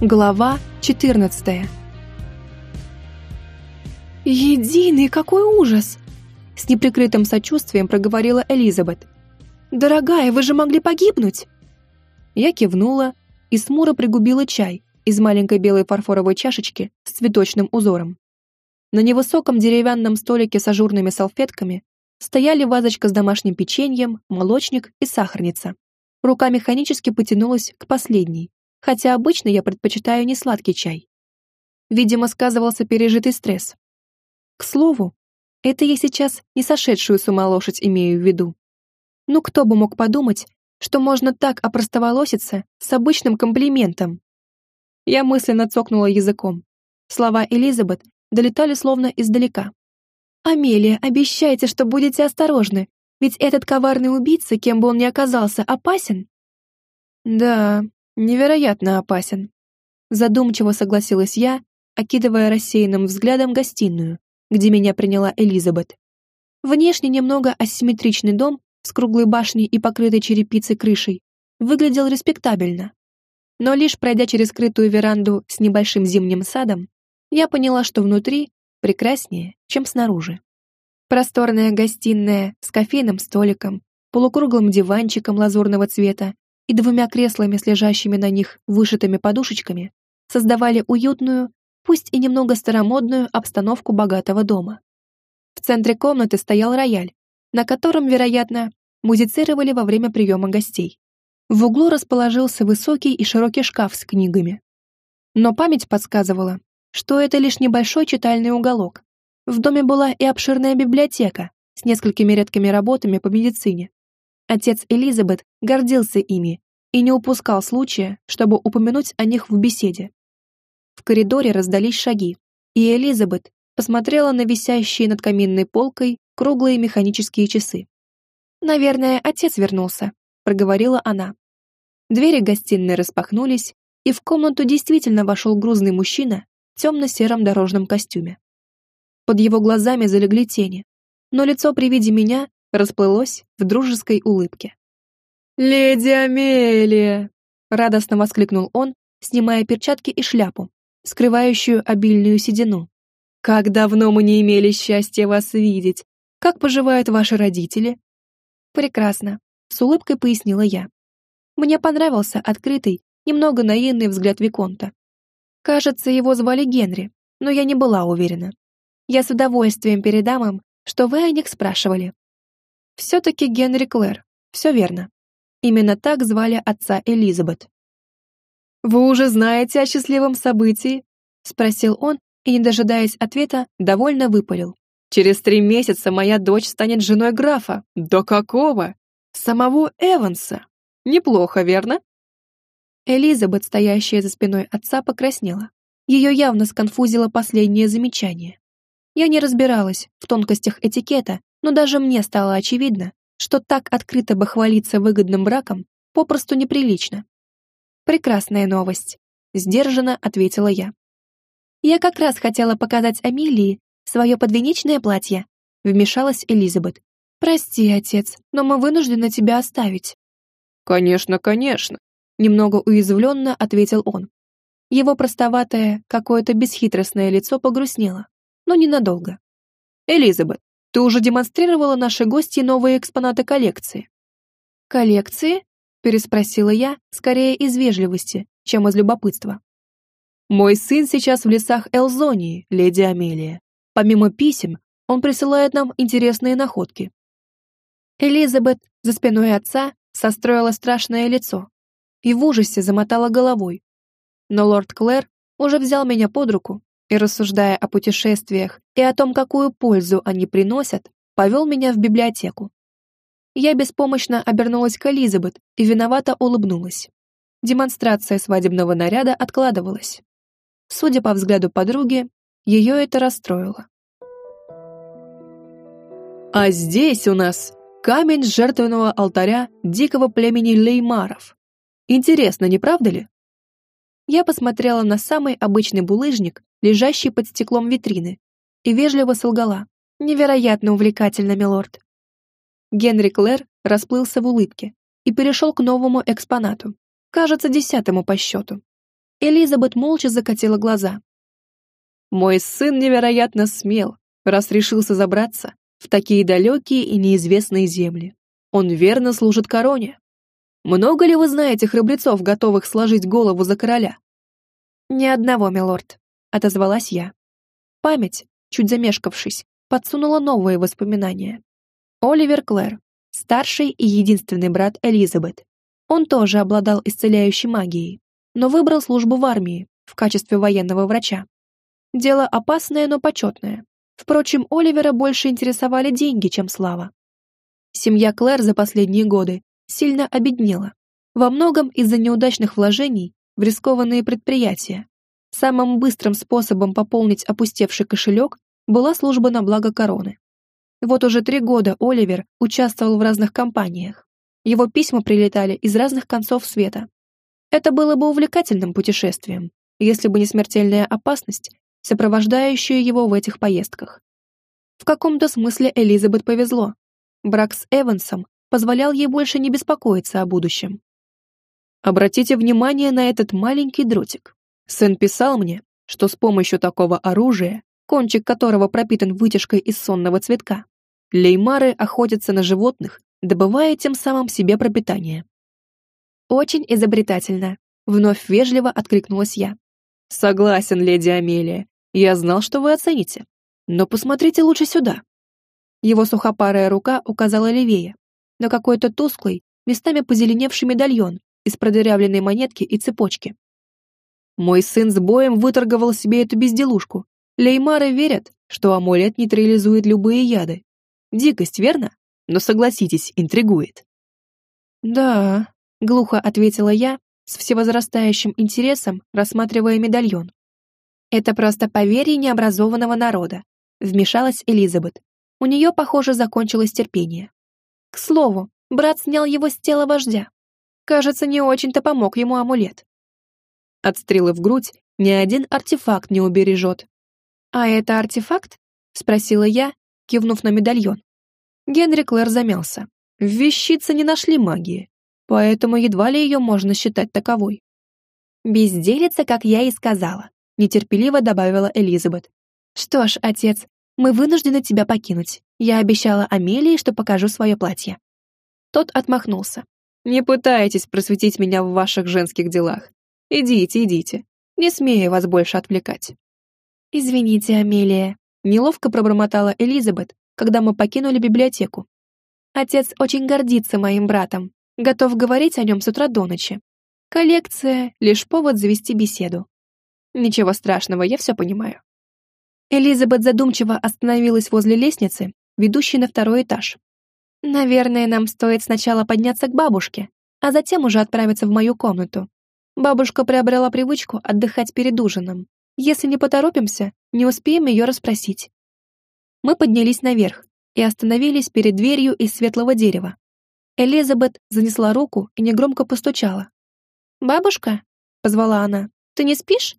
Глава 14 «Единый, какой ужас!» С неприкрытым сочувствием проговорила Элизабет. «Дорогая, вы же могли погибнуть!» Я кивнула и смуро пригубила чай из маленькой белой фарфоровой чашечки с цветочным узором. На невысоком деревянном столике с ажурными салфетками стояли вазочка с домашним печеньем, молочник и сахарница. Рука механически потянулась к последней, хотя обычно я предпочитаю не сладкий чай. Видимо, сказывался пережитый стресс. К слову, это я сейчас не сошедшую с ума лошадь имею в виду. Ну кто бы мог подумать, что можно так опростоволоситься с обычным комплиментом? Я мысленно цокнула языком. Слова Элизабет долетали словно издалека. «Амелия, обещайте, что будете осторожны, ведь этот коварный убийца, кем бы он ни оказался, опасен». «Да, невероятно опасен», задумчиво согласилась я, окидывая рассеянным взглядом гостиную, где меня приняла Элизабет. Внешне немного асимметричный дом с круглой башней и покрытой черепицей крышей выглядел респектабельно. Но лишь пройдя через скрытую веранду с небольшим зимним садом, я поняла, что внутри прекраснее, чем снаружи. Просторная гостиная с кофейным столиком, полукруглым диванчиком лазурного цвета и двумя креслами с лежащими на них вышитыми подушечками создавали уютную, пусть и немного старомодную обстановку богатого дома. В центре комнаты стоял рояль, на котором, вероятно, музицировали во время приема гостей. В углу расположился высокий и широкий шкаф с книгами. Но память подсказывала, что это лишь небольшой читальный уголок. В доме была и обширная библиотека с несколькими редкими работами по медицине. Отец Элизабет гордился ими и не упускал случая, чтобы упомянуть о них в беседе. В коридоре раздались шаги, и Элизабет посмотрела на висящие над каминной полкой круглые механические часы. «Наверное, отец вернулся», — проговорила она. Двери гостиной распахнулись, и в комнату действительно вошел грузный мужчина темно-сером дорожном костюме. Под его глазами залегли тени, но лицо при виде меня расплылось в дружеской улыбке. «Леди Амелия!» — радостно воскликнул он, снимая перчатки и шляпу, скрывающую обильную седину. «Как давно мы не имели счастья вас видеть! Как поживают ваши родители?» «Прекрасно», — с улыбкой пояснила я. Мне понравился открытый, немного наивный взгляд Виконта. Кажется, его звали Генри, но я не была уверена. Я с удовольствием передам им, что вы о них спрашивали. Все-таки Генри Клэр, все верно. Именно так звали отца Элизабет. «Вы уже знаете о счастливом событии?» — спросил он, и, не дожидаясь ответа, довольно выпалил. «Через три месяца моя дочь станет женой графа. До какого? Самого Эванса. Неплохо, верно?» Элизабет, стоящая за спиной отца, покраснела. Ее явно сконфузило последнее замечание. Я не разбиралась в тонкостях этикета, но даже мне стало очевидно, что так открыто бы хвалиться выгодным браком попросту неприлично. «Прекрасная новость», — сдержанно ответила я. «Я как раз хотела показать Амелии свое подвенечное платье», — вмешалась Элизабет. «Прости, отец, но мы вынуждены тебя оставить». «Конечно, конечно», Немного уязвленно ответил он. Его простоватое, какое-то бесхитростное лицо погрустнело, но ненадолго. «Элизабет, ты уже демонстрировала нашей гости новые экспонаты коллекции». «Коллекции?» — переспросила я, скорее из вежливости, чем из любопытства. «Мой сын сейчас в лесах Элзонии, леди Амелия. Помимо писем, он присылает нам интересные находки». Элизабет за спиной отца состроила страшное лицо, и в ужасе замотала головой. Но лорд Клэр уже взял меня под руку и, рассуждая о путешествиях и о том, какую пользу они приносят, повел меня в библиотеку. Я беспомощно обернулась к Элизабет и виновато улыбнулась. Демонстрация свадебного наряда откладывалась. Судя по взгляду подруги, ее это расстроило. «А здесь у нас камень жертвенного алтаря дикого племени леймаров», Интересно, не правда ли? Я посмотрела на самый обычный булыжник, лежащий под стеклом витрины, и вежливо солгала. Невероятно увлекательно, милорд. Генри Клэр расплылся в улыбке и перешел к новому экспонату, кажется, десятому по счету. Элизабет молча закатила глаза. «Мой сын невероятно смел, раз решился забраться в такие далекие и неизвестные земли. Он верно служит короне. Много ли вы знаете храбрецов, готовых сложить голову за короля?» «Ни одного, милорд», — отозвалась я. Память, чуть замешкавшись, подсунула новые воспоминания. Оливер Клэр, старший и единственный брат Элизабет. Он тоже обладал исцеляющей магией, но выбрал службу в армии в качестве военного врача. Дело опасное, но почетное. Впрочем, Оливера больше интересовали деньги, чем слава. Семья Клэр за последние годы сильно обеднела. Во многом из-за неудачных вложений в рискованные предприятия. Самым быстрым способом пополнить опустевший кошелек была служба на благо короны. Вот уже три года Оливер участвовал в разных кампаниях. Его письма прилетали из разных концов света. Это было бы увлекательным путешествием, если бы не смертельная опасность, сопровождающая его в этих поездках. В каком-то смысле Элизабет повезло. Брак с Эвансом позволял ей больше не беспокоиться о будущем. Обратите внимание на этот маленький дротик. Сын писал мне, что с помощью такого оружия, кончик которого пропитан вытяжкой из сонного цветка, леймары охотятся на животных, добывая тем самым себе пропитание. «Очень изобретательно», — вновь вежливо откликнулась я. «Согласен, леди Амелия. Я знал, что вы оцените. Но посмотрите лучше сюда». Его сухопарая рука указала левее, на какой-то тусклый, местами позеленевший медальон из продырявленной монетки и цепочки. Мой сын с боем выторговал себе эту безделушку. Леймары верят, что амулет нейтрализует любые яды. Дикость, верно? Но согласитесь, интригует. Да, глухо ответила я, с всевозрастающим интересом рассматривая медальон. Это просто поверье необразованного народа, вмешалась Элизабет. У нее, похоже, закончилось терпение. К слову, брат снял его с тела вождя. Кажется, не очень-то помог ему амулет. От стрелы в грудь ни один артефакт не убережет. «А это артефакт?» — спросила я, кивнув на медальон. Генри Клэр замялся. В вещице не нашли магии, поэтому едва ли ее можно считать таковой. «Безделица, как я и сказала», — нетерпеливо добавила Элизабет. «Что ж, отец, мы вынуждены тебя покинуть. Я обещала Амелии, что покажу свое платье». Тот отмахнулся. «Не пытайтесь просветить меня в ваших женских делах. Идите, идите. Не смею вас больше отвлекать». «Извините, Амелия», — неловко пробормотала Элизабет, когда мы покинули библиотеку. Отец очень гордится моим братом, готов говорить о нем с утра до ночи. Коллекция — лишь повод завести беседу. Ничего страшного, я все понимаю. Элизабет задумчиво остановилась возле лестницы, ведущей на второй этаж. Наверное, нам стоит сначала подняться к бабушке, а затем уже отправиться в мою комнату. Бабушка приобрела привычку отдыхать перед ужином. Если не поторопимся, не успеем ее расспросить. Мы поднялись наверх и остановились перед дверью из светлого дерева. Элизабет занесла руку и негромко постучала. «Бабушка?» — позвала она. «Ты не спишь?»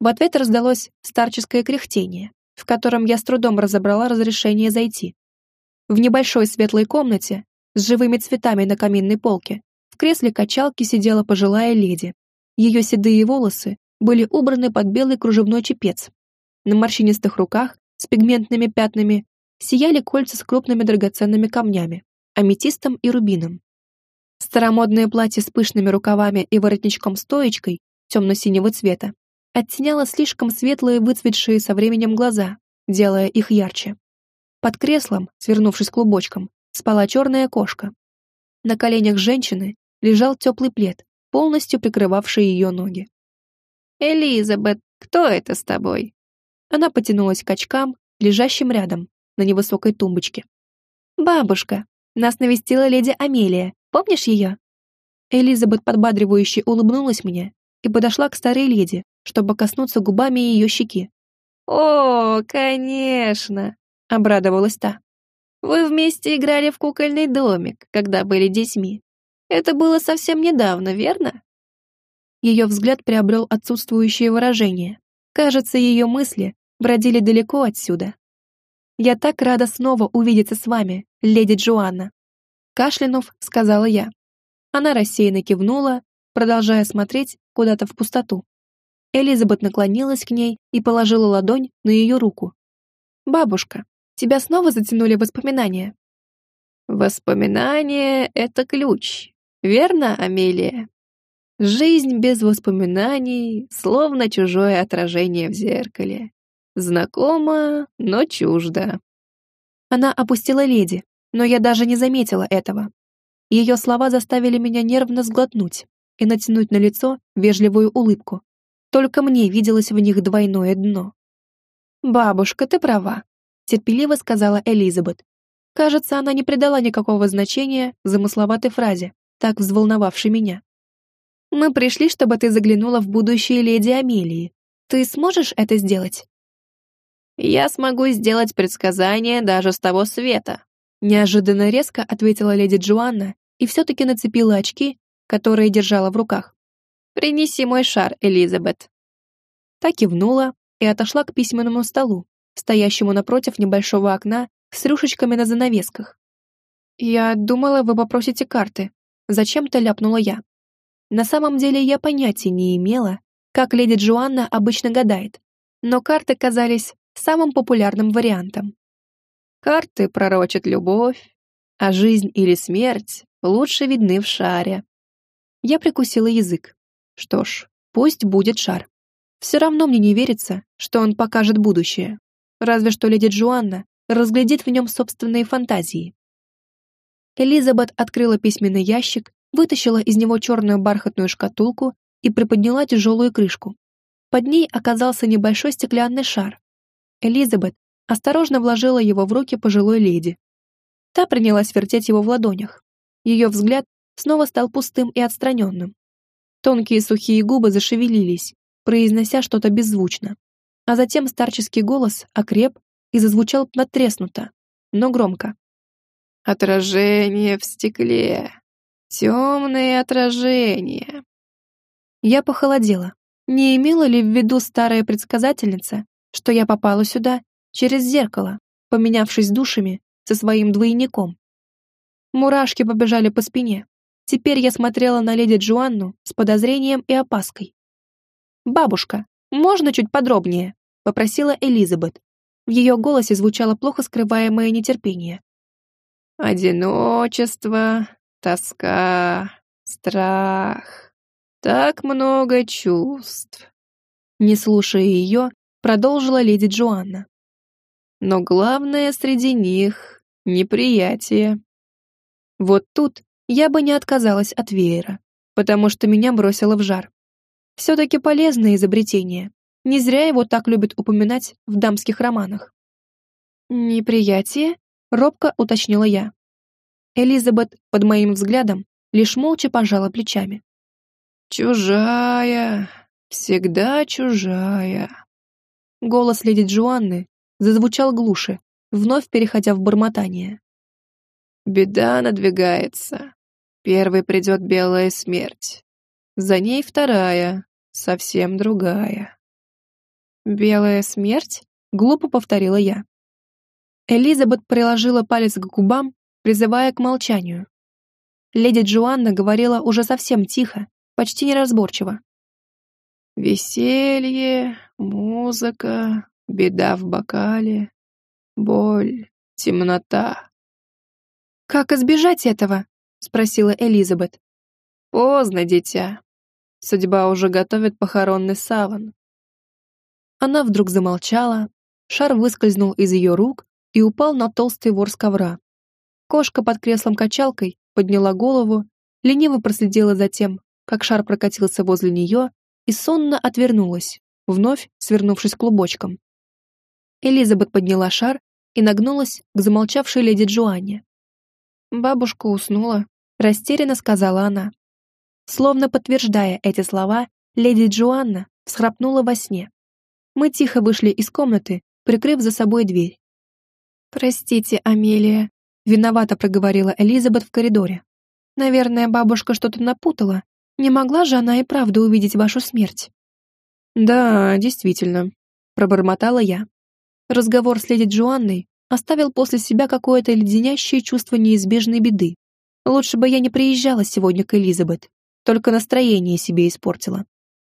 В ответ раздалось старческое кряхтение, в котором я с трудом разобрала разрешение зайти. В небольшой светлой комнате с живыми цветами на каминной полке в кресле качалки сидела пожилая леди. Ее седые волосы были убраны под белый кружевной чепец. На морщинистых руках с пигментными пятнами сияли кольца с крупными драгоценными камнями, аметистом и рубином. Старомодное платье с пышными рукавами и воротничком-стоечкой темно-синего цвета оттеняло слишком светлые выцветшие со временем глаза, делая их ярче. Под креслом, свернувшись клубочком, спала черная кошка. На коленях женщины лежал теплый плед, полностью прикрывавший ее ноги. «Элизабет, кто это с тобой?» Она потянулась к очкам, лежащим рядом, на невысокой тумбочке. «Бабушка, нас навестила леди Амелия, помнишь ее?» Элизабет подбадривающе улыбнулась мне и подошла к старой леди, чтобы коснуться губами ее щеки. «О, конечно!» — обрадовалась та. «Вы вместе играли в кукольный домик, когда были детьми. Это было совсем недавно, верно?» Ее взгляд приобрел отсутствующее выражение. Кажется, ее мысли бродили далеко отсюда. «Я так рада снова увидеться с вами, леди Джоанна!» Кашлянув, сказала я. Она рассеянно кивнула, продолжая смотреть куда-то в пустоту. Элизабет наклонилась к ней и положила ладонь на ее руку. «Бабушка, тебя снова затянули воспоминания?» «Воспоминания — это ключ, верно, Амелия?» Жизнь без воспоминаний, словно чужое отражение в зеркале. Знакомо, но чуждо. Она опустила леди, но я даже не заметила этого. Ее слова заставили меня нервно сглотнуть и натянуть на лицо вежливую улыбку. Только мне виделось в них двойное дно. «Бабушка, ты права», — терпеливо сказала Элизабет. Кажется, она не придала никакого значения замысловатой фразе, так взволновавшей меня. «Мы пришли, чтобы ты заглянула в будущее леди Амелии. Ты сможешь это сделать?» «Я смогу сделать предсказание даже с того света», неожиданно резко ответила леди Джоанна и все-таки нацепила очки, которые держала в руках. «Принеси мой шар, Элизабет». Та кивнула и отошла к письменному столу, стоящему напротив небольшого окна с рюшечками на занавесках. «Я думала, вы попросите карты», — зачем-то ляпнула я. На самом деле я понятия не имела, как леди Джоанна обычно гадает, но карты казались самым популярным вариантом. Карты пророчат любовь, а жизнь или смерть лучше видны в шаре. Я прикусила язык. Что ж, пусть будет шар. Все равно мне не верится, что он покажет будущее. Разве что леди Джоанна разглядит в нем собственные фантазии. Элизабет открыла письменный ящик, вытащила из него черную бархатную шкатулку и приподняла тяжелую крышку. Под ней оказался небольшой стеклянный шар. Элизабет осторожно вложила его в руки пожилой леди. Та принялась вертеть его в ладонях. Ее взгляд снова стал пустым и отстраненным. Тонкие сухие губы зашевелились, произнося что-то беззвучно. А затем старческий голос окреп и зазвучал надтреснуто, но громко. «Отражение в стекле. Темные отражения». Я похолодела. Не имела ли в виду старая предсказательница, что я попала сюда через зеркало, поменявшись душами со своим двойником? Мурашки побежали по спине. Теперь я смотрела на леди Джоанну с подозрением и опаской. «Бабушка, можно чуть подробнее?» — попросила Элизабет. В ее голосе звучало плохо скрываемое нетерпение. «Одиночество, тоска, страх. Так много чувств». Не слушая ее, продолжила леди Джоанна. Но главное среди них — неприятие. Вот тут я бы не отказалась от веера, потому что меня бросило в жар. Все-таки полезное изобретение. Не зря его так любят упоминать в дамских романах. «Неприятие?» — робко уточнила я. Элизабет под моим взглядом лишь молча пожала плечами. «Чужая, всегда чужая». Голос леди Джоанны зазвучал глуше, вновь переходя в бормотание. Беда надвигается. Первой придет белая смерть. За ней вторая, совсем другая. «Белая смерть?» — глупо повторила я. Элизабет приложила палец к губам, призывая к молчанию. Леди Джоанна говорила уже совсем тихо, почти неразборчиво. «Веселье, музыка, беда в бокале, боль, темнота. «Как избежать этого?» — спросила Элизабет. «Поздно, дитя. Судьба уже готовит похоронный саван». Она вдруг замолчала, шар выскользнул из ее рук и упал на толстый ворс ковра. Кошка под креслом-качалкой подняла голову, лениво проследила за тем, как шар прокатился возле нее и сонно отвернулась, вновь свернувшись клубочком. Элизабет подняла шар и нагнулась к замолчавшей леди Джоанне. Бабушка уснула, растерянно сказала она. Словно подтверждая эти слова, леди Джоанна всхрапнула во сне. Мы тихо вышли из комнаты, прикрыв за собой дверь. «Простите, Амелия», — виновато проговорила Элизабет в коридоре. «Наверное, бабушка что-то напутала. Не могла же она и правда увидеть вашу смерть?» «Да, действительно», — пробормотала я. Разговор с леди Джоанной оставил после себя какое-то леденящее чувство неизбежной беды. Лучше бы я не приезжала сегодня к Элизабет, только настроение себе испортила.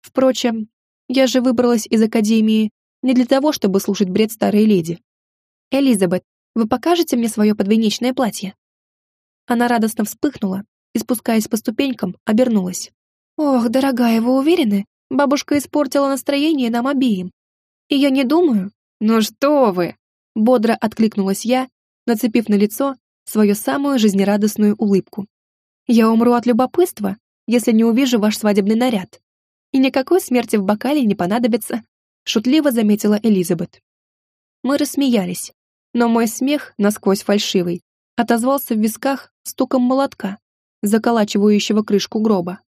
Впрочем, Я же выбралась из академии не для того, чтобы слушать бред старой леди. Элизабет, вы покажете мне свое подвенечное платье?» Она радостно вспыхнула и, спускаясь по ступенькам, обернулась. «Ох, дорогая, вы уверены? Бабушка испортила настроение нам обеим. И я не думаю...» «Ну что вы!» Бодро откликнулась я, нацепив на лицо свою самую жизнерадостную улыбку. «Я умру от любопытства, если не увижу ваш свадебный наряд. И никакой смерти в бокале не понадобится», шутливо заметила Элизабет. Мы рассмеялись, но мой смех, насквозь фальшивый, отозвался в висках стуком молотка, заколачивающего крышку гроба.